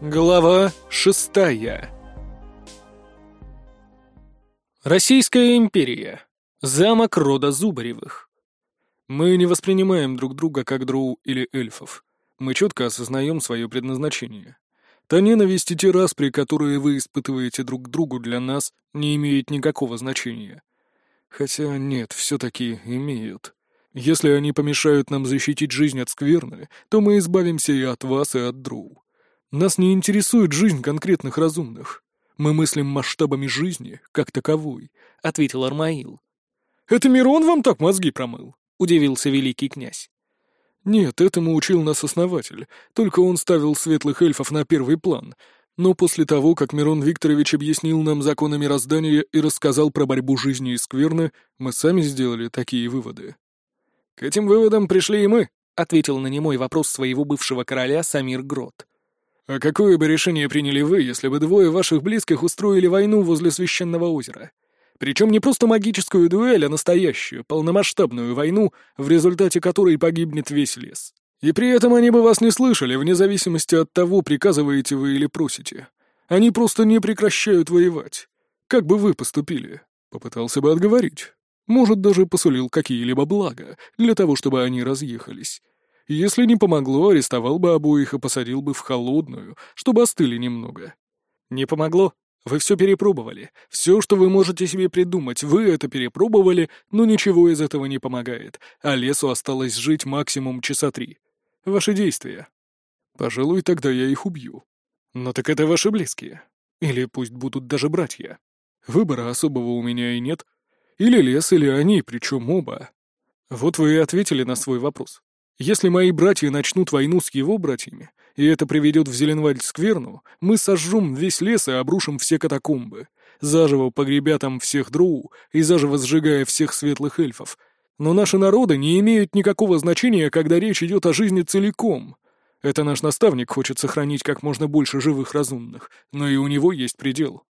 Глава шестая Российская империя. Замок рода Зубаревых. Мы не воспринимаем друг друга как дроу или эльфов. Мы четко осознаем свое предназначение. Та ненависть и те распри, которые вы испытываете друг к другу, для нас не имеют никакого значения. Хотя нет, все-таки имеют. Если они помешают нам защитить жизнь от скверны, то мы избавимся и от вас, и от дроу. Нас не интересует жизнь конкретных разумных. Мы мыслим масштабами жизни, как таковой», — ответил Армаил. «Это Мирон вам так мозги промыл?» — удивился великий князь. «Нет, этому учил нас основатель, только он ставил светлых эльфов на первый план. Но после того, как Мирон Викторович объяснил нам законы мироздания и рассказал про борьбу жизни и скверны, мы сами сделали такие выводы». «К этим выводам пришли и мы», — ответил на немой вопрос своего бывшего короля Самир Грот. «А какое бы решение приняли вы, если бы двое ваших близких устроили войну возле священного озера? Причем не просто магическую дуэль, а настоящую, полномасштабную войну, в результате которой погибнет весь лес. И при этом они бы вас не слышали, вне зависимости от того, приказываете вы или просите. Они просто не прекращают воевать. Как бы вы поступили? Попытался бы отговорить. Может, даже посулил какие-либо блага для того, чтобы они разъехались. Если не помогло, арестовал бы обоих и посадил бы в холодную, чтобы остыли немного. Не помогло? Вы все перепробовали. Все, что вы можете себе придумать, вы это перепробовали, но ничего из этого не помогает, а лесу осталось жить максимум часа три. Ваши действия. Пожалуй, тогда я их убью. Но так это ваши близкие. Или пусть будут даже братья. Выбора особого у меня и нет. Или лес, или они, причем оба. Вот вы и ответили на свой вопрос. Если мои братья начнут войну с его братьями, и это приведет в Зеленвальд-скверну, мы сожжем весь лес и обрушим все катакомбы, заживо погребя там всех дроу и заживо сжигая всех светлых эльфов. Но наши народы не имеют никакого значения, когда речь идет о жизни целиком. Это наш наставник хочет сохранить как можно больше живых разумных, но и у него есть предел.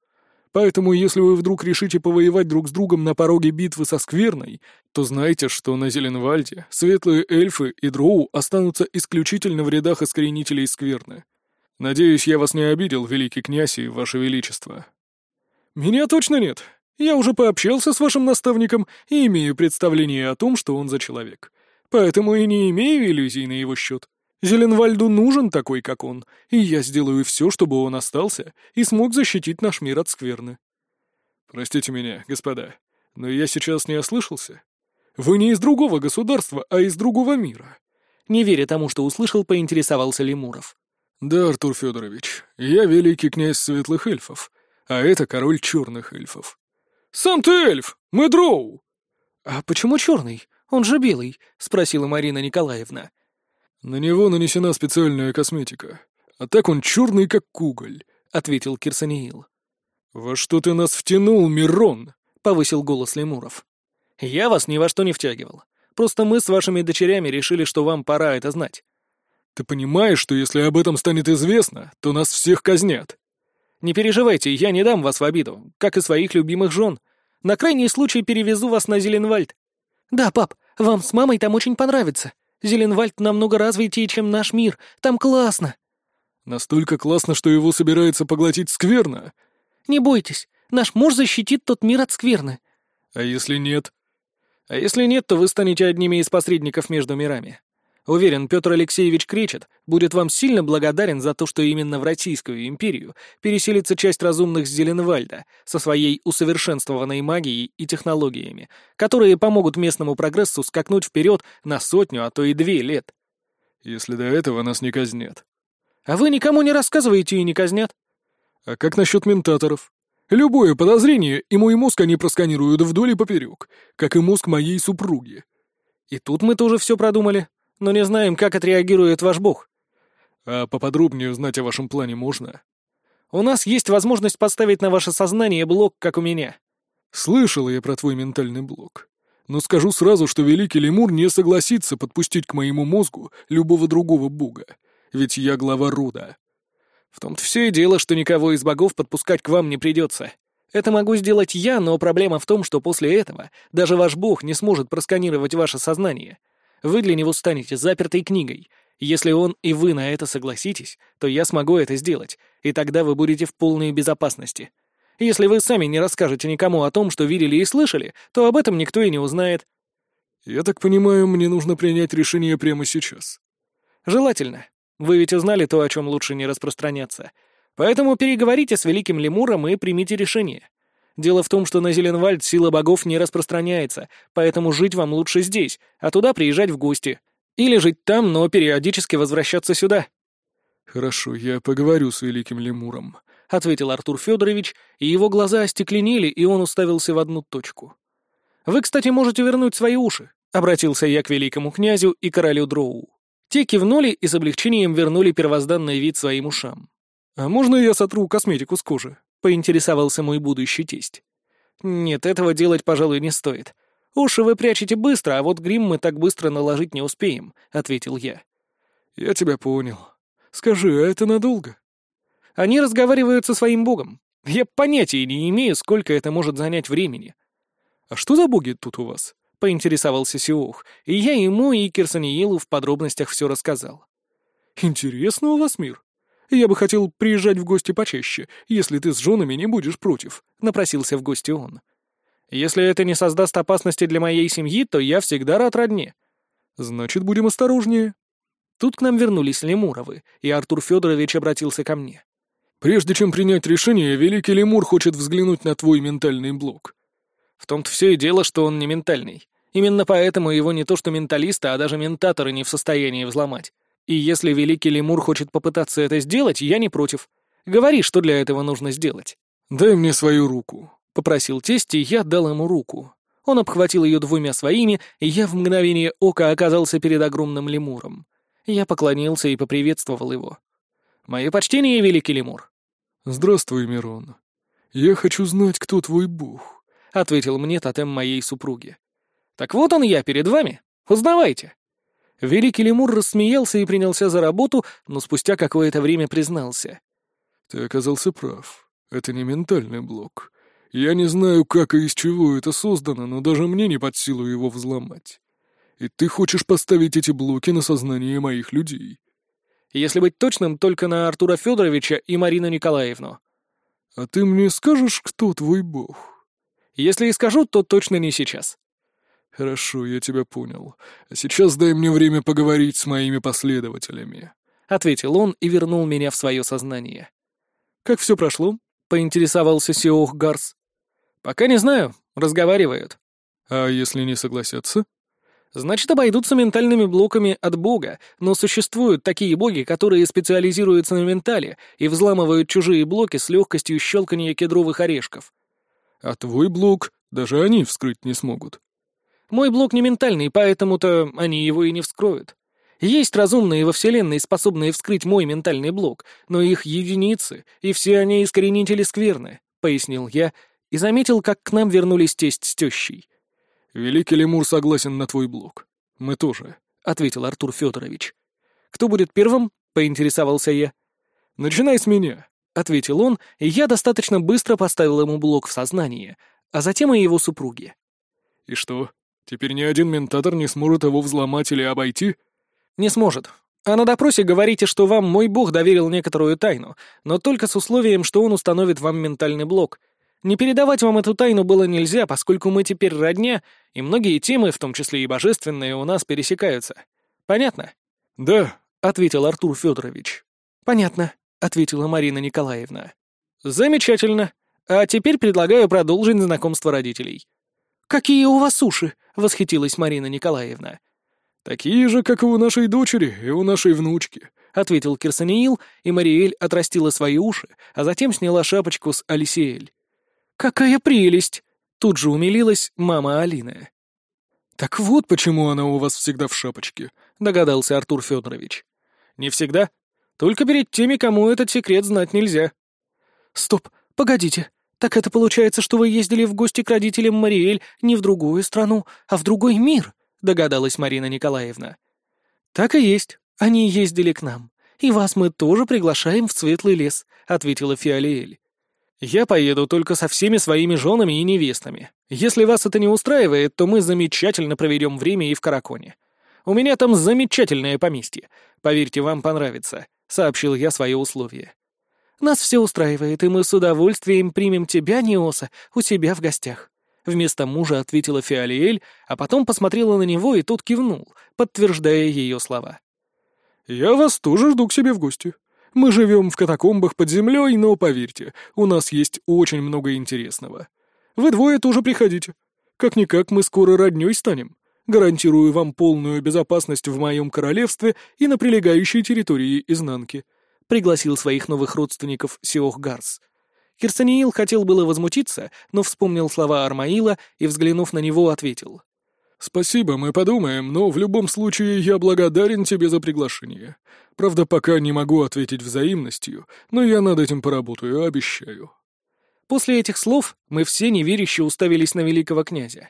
Поэтому, если вы вдруг решите повоевать друг с другом на пороге битвы со Скверной, то знайте, что на Зеленвальде светлые эльфы и дроу останутся исключительно в рядах искоренителей Скверны. Надеюсь, я вас не обидел, великий князь и ваше величество. Меня точно нет. Я уже пообщался с вашим наставником и имею представление о том, что он за человек. Поэтому и не имею иллюзий на его счет. Зеленвальду нужен такой, как он, и я сделаю все, чтобы он остался и смог защитить наш мир от скверны. Простите меня, господа, но я сейчас не ослышался. Вы не из другого государства, а из другого мира. Не веря тому, что услышал, поинтересовался Лемуров. Да, Артур Федорович, я великий князь светлых эльфов, а это король черных эльфов. Сам ты эльф, мы дроу. А почему черный? Он же белый, спросила Марина Николаевна. «На него нанесена специальная косметика. А так он черный, как уголь», — ответил Кирсаниил. «Во что ты нас втянул, Мирон?» — повысил голос Лемуров. «Я вас ни во что не втягивал. Просто мы с вашими дочерями решили, что вам пора это знать». «Ты понимаешь, что если об этом станет известно, то нас всех казнят?» «Не переживайте, я не дам вас в обиду, как и своих любимых жен. На крайний случай перевезу вас на Зеленвальд». «Да, пап, вам с мамой там очень понравится», Зеленвальд намного развитее, чем наш мир. Там классно». «Настолько классно, что его собирается поглотить скверно?» «Не бойтесь, наш муж защитит тот мир от скверны». «А если нет?» «А если нет, то вы станете одними из посредников между мирами. Уверен, Петр Алексеевич Кречет будет вам сильно благодарен за то, что именно в Российскую империю переселится часть разумных с Зеленвальда со своей усовершенствованной магией и технологиями, которые помогут местному прогрессу скакнуть вперед на сотню, а то и две лет. Если до этого нас не казнят. А вы никому не рассказываете и не казнят? А как насчет ментаторов? Любое подозрение, и мой мозг они просканируют вдоль и поперек, как и мозг моей супруги. И тут мы тоже все продумали но не знаем, как отреагирует ваш бог». «А поподробнее узнать о вашем плане можно?» «У нас есть возможность поставить на ваше сознание блок, как у меня». «Слышал я про твой ментальный блок. Но скажу сразу, что великий лемур не согласится подпустить к моему мозгу любого другого бога, ведь я глава рода». «В том-то все и дело, что никого из богов подпускать к вам не придется. Это могу сделать я, но проблема в том, что после этого даже ваш бог не сможет просканировать ваше сознание. Вы для него станете запертой книгой. Если он и вы на это согласитесь, то я смогу это сделать, и тогда вы будете в полной безопасности. Если вы сами не расскажете никому о том, что видели и слышали, то об этом никто и не узнает». «Я так понимаю, мне нужно принять решение прямо сейчас». «Желательно. Вы ведь узнали то, о чем лучше не распространяться. Поэтому переговорите с Великим Лемуром и примите решение. Дело в том, что на Зеленвальд сила богов не распространяется, поэтому жить вам лучше здесь, а туда приезжать в гости. Или жить там, но периодически возвращаться сюда». «Хорошо, я поговорю с Великим Лемуром», — ответил Артур Федорович, и его глаза остекленели, и он уставился в одну точку. «Вы, кстати, можете вернуть свои уши», — обратился я к великому князю и королю Дроу. Те кивнули и с облегчением вернули первозданный вид своим ушам. «А можно я сотру косметику с кожи?» — поинтересовался мой будущий тесть. «Нет, этого делать, пожалуй, не стоит. Уши вы прячете быстро, а вот грим мы так быстро наложить не успеем», — ответил я. «Я тебя понял. Скажи, а это надолго?» «Они разговаривают со своим богом. Я понятия не имею, сколько это может занять времени». «А что за боги тут у вас?» — поинтересовался Сиох, и я ему и Кирсаниелу в подробностях все рассказал. «Интересно у вас мир. Я бы хотел приезжать в гости почаще, если ты с женами не будешь против», — напросился в гости он. Если это не создаст опасности для моей семьи, то я всегда рад родне. Значит, будем осторожнее. Тут к нам вернулись Лемуровы, и Артур Федорович обратился ко мне. Прежде чем принять решение, Великий Лемур хочет взглянуть на твой ментальный блок. В том-то все и дело, что он не ментальный. Именно поэтому его не то что менталисты, а даже ментаторы не в состоянии взломать. И если Великий Лемур хочет попытаться это сделать, я не против. Говори, что для этого нужно сделать. Дай мне свою руку. Попросил тесть, и я дал ему руку. Он обхватил ее двумя своими, и я в мгновение ока оказался перед огромным лемуром. Я поклонился и поприветствовал его. «Мое почтение, великий лемур!» «Здравствуй, Мирон. Я хочу знать, кто твой бог», — ответил мне тотем моей супруги. «Так вот он я перед вами. Узнавайте!» Великий лемур рассмеялся и принялся за работу, но спустя какое-то время признался. «Ты оказался прав. Это не ментальный блок. Я не знаю, как и из чего это создано, но даже мне не под силу его взломать. И ты хочешь поставить эти блоки на сознание моих людей. Если быть точным, только на Артура Федоровича и Марину Николаевну. А ты мне скажешь, кто твой бог? Если и скажу, то точно не сейчас. Хорошо, я тебя понял. А сейчас дай мне время поговорить с моими последователями. Ответил он и вернул меня в свое сознание. Как все прошло? Поинтересовался Сиох Гарс. «Пока не знаю. Разговаривают». «А если не согласятся?» «Значит, обойдутся ментальными блоками от Бога, но существуют такие боги, которые специализируются на ментале и взламывают чужие блоки с легкостью щелкания кедровых орешков». «А твой блок даже они вскрыть не смогут». «Мой блок не ментальный, поэтому-то они его и не вскроют. Есть разумные во Вселенной, способные вскрыть мой ментальный блок, но их единицы, и все они искоренители скверны», — пояснил я, и заметил, как к нам вернулись тесть с тещей. «Великий лемур согласен на твой блок. Мы тоже», — ответил Артур Федорович. «Кто будет первым?» — поинтересовался я. «Начинай с меня», — ответил он, и я достаточно быстро поставил ему блок в сознание, а затем и его супруге. «И что, теперь ни один ментатор не сможет его взломать или обойти?» «Не сможет. А на допросе говорите, что вам мой бог доверил некоторую тайну, но только с условием, что он установит вам ментальный блок, не передавать вам эту тайну было нельзя, поскольку мы теперь родня, и многие темы, в том числе и божественные, у нас пересекаются. Понятно? Да, ответил Артур Федорович. Понятно, ответила Марина Николаевна. Замечательно. А теперь предлагаю продолжить знакомство родителей. Какие у вас уши? восхитилась Марина Николаевна. Такие же, как и у нашей дочери и у нашей внучки, ответил Кирсаниил, и Мариэль отрастила свои уши, а затем сняла шапочку с Алисиэль. «Какая прелесть!» — тут же умилилась мама Алины. «Так вот почему она у вас всегда в шапочке», — догадался Артур Федорович. «Не всегда. Только перед теми, кому этот секрет знать нельзя». «Стоп, погодите. Так это получается, что вы ездили в гости к родителям Мариэль не в другую страну, а в другой мир?» — догадалась Марина Николаевна. «Так и есть. Они ездили к нам. И вас мы тоже приглашаем в Светлый лес», — ответила Фиолиэль. Я поеду только со всеми своими женами и невестами. Если вас это не устраивает, то мы замечательно проведем время и в Караконе. У меня там замечательное поместье, Поверьте, вам понравится», — сообщил я свое условие. «Нас все устраивает, и мы с удовольствием примем тебя, Неоса, у себя в гостях». Вместо мужа ответила Фиалиэль, а потом посмотрела на него, и тот кивнул, подтверждая ее слова. «Я вас тоже жду к себе в гости. Мы живем в катакомбах под землей, но, поверьте, у нас есть очень много интересного. Вы двое тоже приходите. Как-никак мы скоро роднёй станем. Гарантирую вам полную безопасность в моем королевстве и на прилегающей территории изнанки», — пригласил своих новых родственников Сиох Гарс. Кирсаниил хотел было возмутиться, но вспомнил слова Армаила и, взглянув на него, ответил. «Спасибо, мы подумаем, но в любом случае я благодарен тебе за приглашение. Правда, пока не могу ответить взаимностью, но я над этим поработаю, обещаю». После этих слов мы все неверяще уставились на великого князя.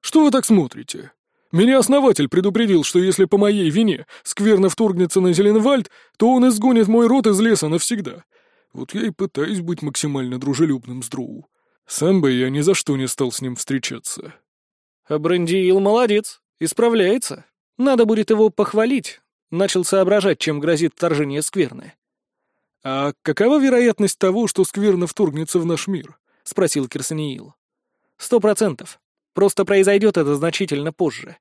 «Что вы так смотрите? Меня основатель предупредил, что если по моей вине скверно вторгнется на Зеленвальд, то он изгонит мой род из леса навсегда. Вот я и пытаюсь быть максимально дружелюбным с Дроу. Сам бы я ни за что не стал с ним встречаться. А Брендиил молодец, исправляется. Надо будет его похвалить. Начал соображать, чем грозит вторжение скверны. «А какова вероятность того, что скверно вторгнется в наш мир?» — спросил Кирсаниил. «Сто процентов. Просто произойдет это значительно позже.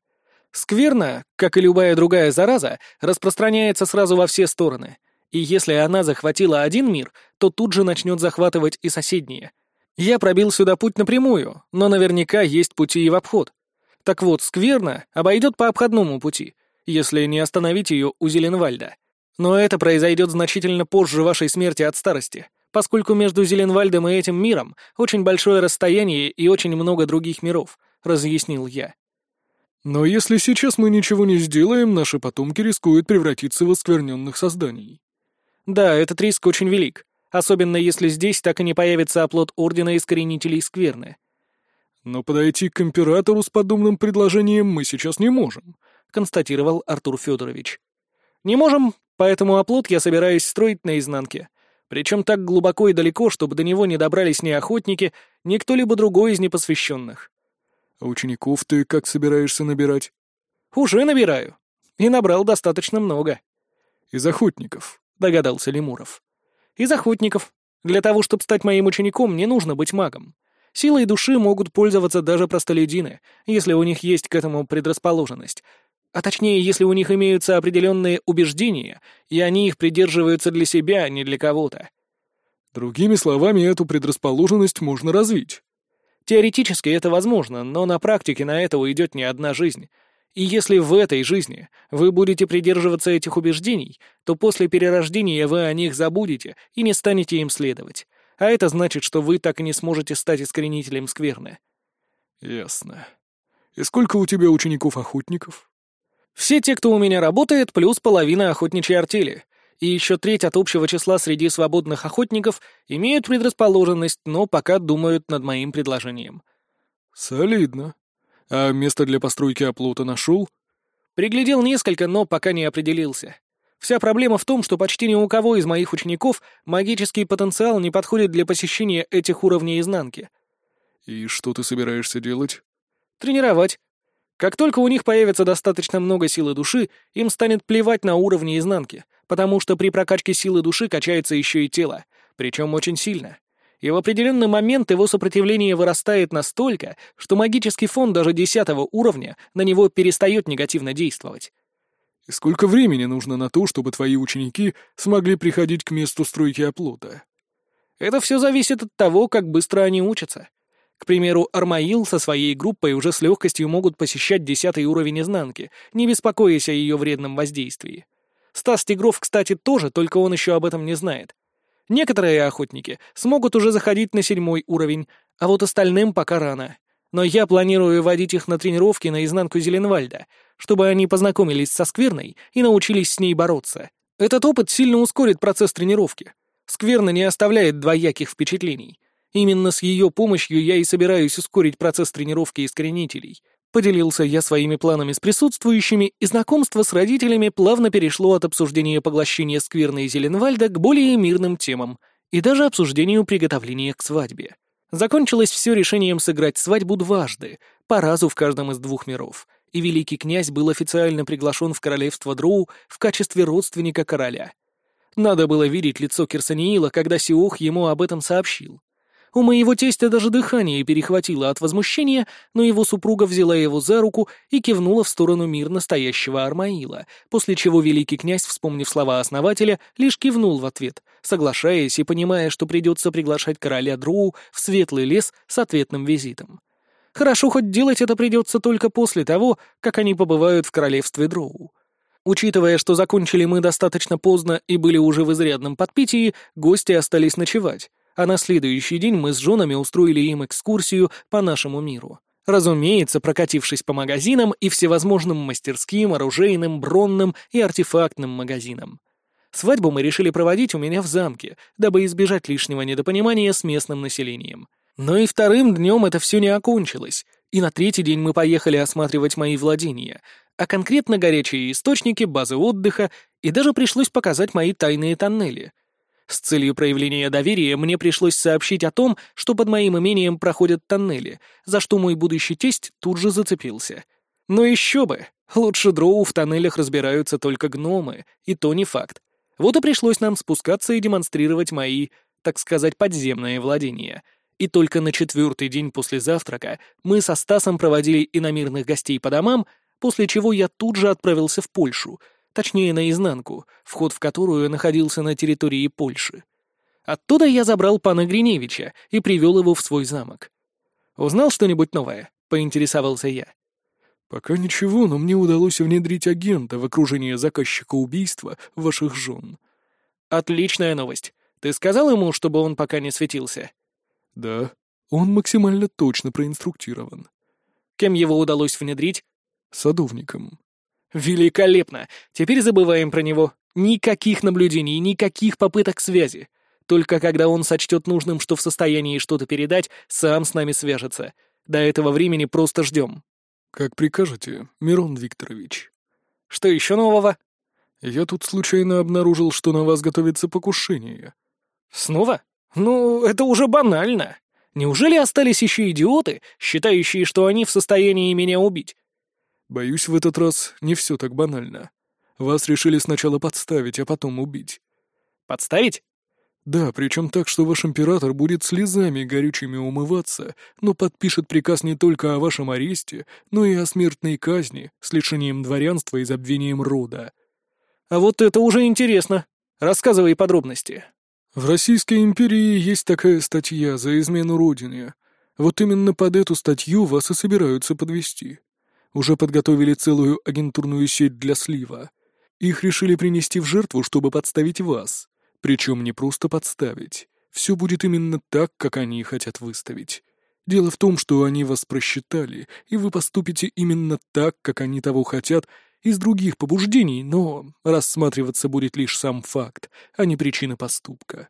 Скверна, как и любая другая зараза, распространяется сразу во все стороны — и если она захватила один мир, то тут же начнет захватывать и соседние. Я пробил сюда путь напрямую, но наверняка есть пути и в обход. Так вот, скверно обойдет по обходному пути, если не остановить ее у Зеленвальда. Но это произойдет значительно позже вашей смерти от старости, поскольку между Зеленвальдом и этим миром очень большое расстояние и очень много других миров, разъяснил я. Но если сейчас мы ничего не сделаем, наши потомки рискуют превратиться в оскверненных созданий. Да, этот риск очень велик, особенно если здесь так и не появится оплот Ордена Искоренителей Скверны. Но подойти к императору с подобным предложением мы сейчас не можем, констатировал Артур Федорович. Не можем, поэтому оплот я собираюсь строить наизнанке. Причем так глубоко и далеко, чтобы до него не добрались ни охотники, ни кто-либо другой из непосвященных. А учеников ты как собираешься набирать? Уже набираю. И набрал достаточно много. Из охотников. — догадался Лемуров. «Из охотников. Для того, чтобы стать моим учеником, не нужно быть магом. Силой души могут пользоваться даже простолюдины, если у них есть к этому предрасположенность. А точнее, если у них имеются определенные убеждения, и они их придерживаются для себя, а не для кого-то. Другими словами, эту предрасположенность можно развить. Теоретически это возможно, но на практике на это уйдет не одна жизнь, и если в этой жизни вы будете придерживаться этих убеждений, то после перерождения вы о них забудете и не станете им следовать. А это значит, что вы так и не сможете стать искоренителем скверны. Ясно. И сколько у тебя учеников-охотников? Все те, кто у меня работает, плюс половина охотничьей артели. И еще треть от общего числа среди свободных охотников имеют предрасположенность, но пока думают над моим предложением. Солидно. А место для постройки оплота нашел? Приглядел несколько, но пока не определился. Вся проблема в том, что почти ни у кого из моих учеников магический потенциал не подходит для посещения этих уровней изнанки. И что ты собираешься делать? Тренировать. Как только у них появится достаточно много силы души, им станет плевать на уровни изнанки, потому что при прокачке силы души качается еще и тело, причем очень сильно и в определенный момент его сопротивление вырастает настолько, что магический фон даже десятого уровня на него перестает негативно действовать. Сколько времени нужно на то, чтобы твои ученики смогли приходить к месту стройки оплота? Это все зависит от того, как быстро они учатся. К примеру, Армаил со своей группой уже с легкостью могут посещать десятый уровень изнанки, не беспокоясь о ее вредном воздействии. Стас Тигров, кстати, тоже, только он еще об этом не знает. Некоторые охотники смогут уже заходить на седьмой уровень, а вот остальным пока рано. Но я планирую водить их на тренировки на изнанку Зеленвальда, чтобы они познакомились со скверной и научились с ней бороться. Этот опыт сильно ускорит процесс тренировки. Скверна не оставляет двояких впечатлений. Именно с ее помощью я и собираюсь ускорить процесс тренировки искоренителей. Поделился я своими планами с присутствующими, и знакомство с родителями плавно перешло от обсуждения поглощения скверны Зеленвальда к более мирным темам и даже обсуждению приготовления к свадьбе. Закончилось все решением сыграть свадьбу дважды, по разу в каждом из двух миров, и великий князь был официально приглашен в королевство Дроу в качестве родственника короля. Надо было видеть лицо Кирсаниила, когда Сиох ему об этом сообщил. У моего тестя даже дыхание перехватило от возмущения, но его супруга взяла его за руку и кивнула в сторону мир настоящего Армаила, после чего великий князь, вспомнив слова основателя, лишь кивнул в ответ, соглашаясь и понимая, что придется приглашать короля Дроу в светлый лес с ответным визитом. Хорошо, хоть делать это придется только после того, как они побывают в королевстве Дроу. Учитывая, что закончили мы достаточно поздно и были уже в изрядном подпитии, гости остались ночевать, а на следующий день мы с женами устроили им экскурсию по нашему миру. Разумеется, прокатившись по магазинам и всевозможным мастерским, оружейным, бронным и артефактным магазинам. Свадьбу мы решили проводить у меня в замке, дабы избежать лишнего недопонимания с местным населением. Но и вторым днем это все не окончилось, и на третий день мы поехали осматривать мои владения, а конкретно горячие источники, базы отдыха, и даже пришлось показать мои тайные тоннели. С целью проявления доверия мне пришлось сообщить о том, что под моим имением проходят тоннели, за что мой будущий тесть тут же зацепился. Но еще бы! Лучше дроу в тоннелях разбираются только гномы, и то не факт. Вот и пришлось нам спускаться и демонстрировать мои, так сказать, подземные владения — и только на четвертый день после завтрака мы со Стасом проводили иномирных гостей по домам, после чего я тут же отправился в Польшу, точнее наизнанку, вход в которую находился на территории Польши. Оттуда я забрал пана Гриневича и привел его в свой замок. «Узнал что-нибудь новое?» — поинтересовался я. «Пока ничего, но мне удалось внедрить агента в окружение заказчика убийства ваших жен». «Отличная новость. Ты сказал ему, чтобы он пока не светился?» Да, он максимально точно проинструктирован. Кем его удалось внедрить? Садовником. Великолепно! Теперь забываем про него. Никаких наблюдений, никаких попыток связи. Только когда он сочтет нужным, что в состоянии что-то передать, сам с нами свяжется. До этого времени просто ждем. Как прикажете, Мирон Викторович. Что еще нового? Я тут случайно обнаружил, что на вас готовится покушение. Снова? Ну, это уже банально. Неужели остались еще идиоты, считающие, что они в состоянии меня убить? Боюсь, в этот раз не все так банально. Вас решили сначала подставить, а потом убить. Подставить? Да, причем так, что ваш император будет слезами горючими умываться, но подпишет приказ не только о вашем аресте, но и о смертной казни с лишением дворянства и забвением рода. А вот это уже интересно. Рассказывай подробности. В Российской империи есть такая статья за измену Родине. Вот именно под эту статью вас и собираются подвести. Уже подготовили целую агентурную сеть для слива. Их решили принести в жертву, чтобы подставить вас. Причем не просто подставить. Все будет именно так, как они хотят выставить. Дело в том, что они вас просчитали, и вы поступите именно так, как они того хотят, из других побуждений, но рассматриваться будет лишь сам факт, а не причина поступка.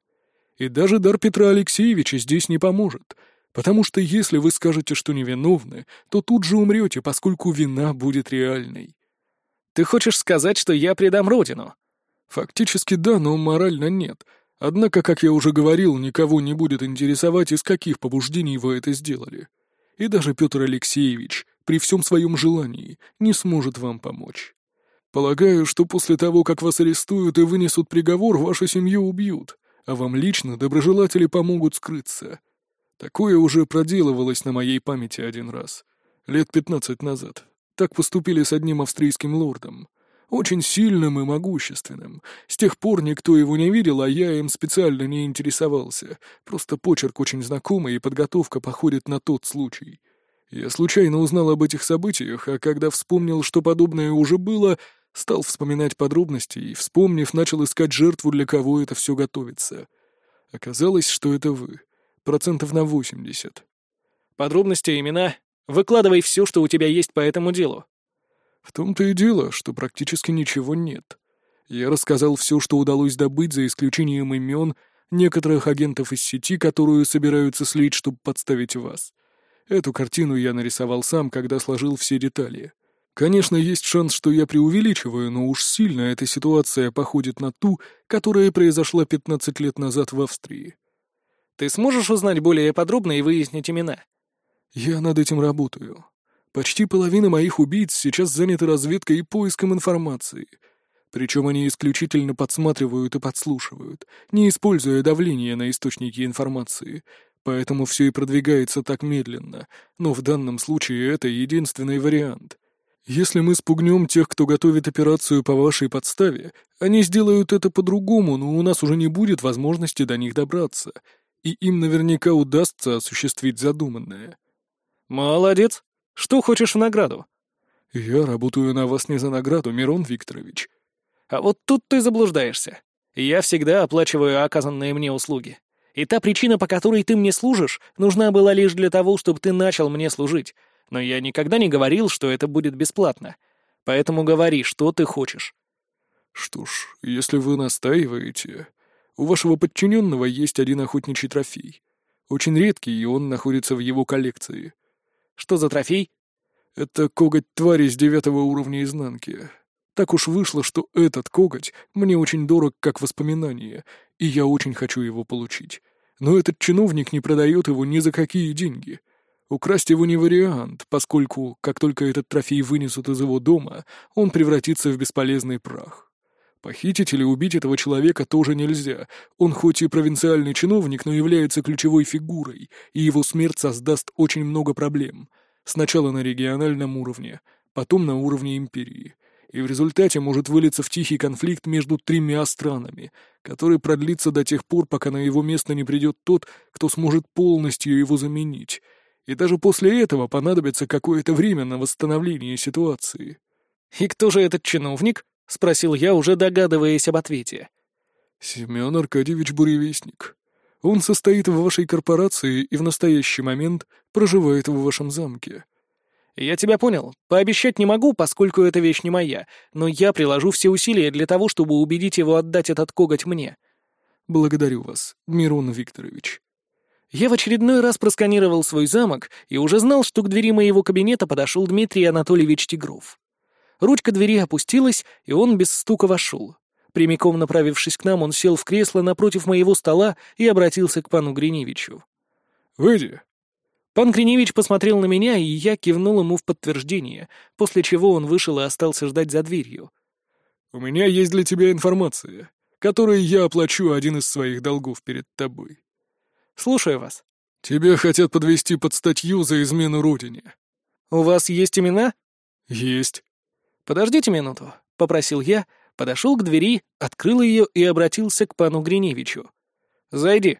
И даже дар Петра Алексеевича здесь не поможет, потому что если вы скажете, что невиновны, то тут же умрете, поскольку вина будет реальной. Ты хочешь сказать, что я предам родину? Фактически да, но морально нет. Однако, как я уже говорил, никого не будет интересовать, из каких побуждений вы это сделали. И даже Петр Алексеевич, при всем своем желании, не сможет вам помочь. Полагаю, что после того, как вас арестуют и вынесут приговор, вашу семью убьют, а вам лично доброжелатели помогут скрыться. Такое уже проделывалось на моей памяти один раз. Лет пятнадцать назад. Так поступили с одним австрийским лордом. Очень сильным и могущественным. С тех пор никто его не видел, а я им специально не интересовался. Просто почерк очень знакомый, и подготовка походит на тот случай. Я случайно узнал об этих событиях, а когда вспомнил, что подобное уже было, стал вспоминать подробности и, вспомнив, начал искать жертву, для кого это все готовится. Оказалось, что это вы. Процентов на восемьдесят. Подробности, имена. Выкладывай все, что у тебя есть по этому делу. В том-то и дело, что практически ничего нет. Я рассказал все, что удалось добыть, за исключением имен некоторых агентов из сети, которую собираются слить, чтобы подставить вас. Эту картину я нарисовал сам, когда сложил все детали. Конечно, есть шанс, что я преувеличиваю, но уж сильно эта ситуация походит на ту, которая произошла 15 лет назад в Австрии. Ты сможешь узнать более подробно и выяснить имена? Я над этим работаю. Почти половина моих убийц сейчас заняты разведкой и поиском информации. Причем они исключительно подсматривают и подслушивают, не используя давление на источники информации, поэтому все и продвигается так медленно, но в данном случае это единственный вариант. Если мы спугнем тех, кто готовит операцию по вашей подставе, они сделают это по-другому, но у нас уже не будет возможности до них добраться, и им наверняка удастся осуществить задуманное. Молодец. Что хочешь в награду? Я работаю на вас не за награду, Мирон Викторович. А вот тут ты заблуждаешься. Я всегда оплачиваю оказанные мне услуги. И та причина, по которой ты мне служишь, нужна была лишь для того, чтобы ты начал мне служить. Но я никогда не говорил, что это будет бесплатно. Поэтому говори, что ты хочешь. Что ж, если вы настаиваете, у вашего подчиненного есть один охотничий трофей. Очень редкий, и он находится в его коллекции. Что за трофей? Это коготь твари с девятого уровня изнанки. Так уж вышло, что этот коготь мне очень дорог как воспоминание, и я очень хочу его получить. Но этот чиновник не продает его ни за какие деньги. Украсть его не вариант, поскольку, как только этот трофей вынесут из его дома, он превратится в бесполезный прах. Похитить или убить этого человека тоже нельзя. Он хоть и провинциальный чиновник, но является ключевой фигурой, и его смерть создаст очень много проблем. Сначала на региональном уровне, потом на уровне империи и в результате может вылиться в тихий конфликт между тремя странами, который продлится до тех пор, пока на его место не придет тот, кто сможет полностью его заменить. И даже после этого понадобится какое-то время на восстановление ситуации. «И кто же этот чиновник?» — спросил я, уже догадываясь об ответе. «Семен Аркадьевич Буревестник. Он состоит в вашей корпорации и в настоящий момент проживает в вашем замке». «Я тебя понял. Пообещать не могу, поскольку эта вещь не моя, но я приложу все усилия для того, чтобы убедить его отдать этот коготь мне». «Благодарю вас, Мирон Викторович». Я в очередной раз просканировал свой замок и уже знал, что к двери моего кабинета подошел Дмитрий Анатольевич Тигров. Ручка двери опустилась, и он без стука вошел. Прямиком направившись к нам, он сел в кресло напротив моего стола и обратился к пану Гриневичу. «Выйди», Пан Криневич посмотрел на меня, и я кивнул ему в подтверждение, после чего он вышел и остался ждать за дверью. «У меня есть для тебя информация, которой я оплачу один из своих долгов перед тобой». «Слушаю вас». «Тебя хотят подвести под статью за измену родине». «У вас есть имена?» «Есть». «Подождите минуту», — попросил я, подошел к двери, открыл ее и обратился к пану Гриневичу. «Зайди».